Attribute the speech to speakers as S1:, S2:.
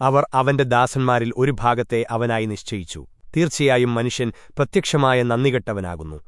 S1: അവർ അവന്റെ ദാസന്മാരിൽ ഒരു ഭാഗത്തെ അവനായി നിശ്ചയിച്ചു. തീർച്ചയായും മനുഷ്യൻ പ്രത്യക്ഷമായ നന്ദികെട്ടവനാകുന്നു.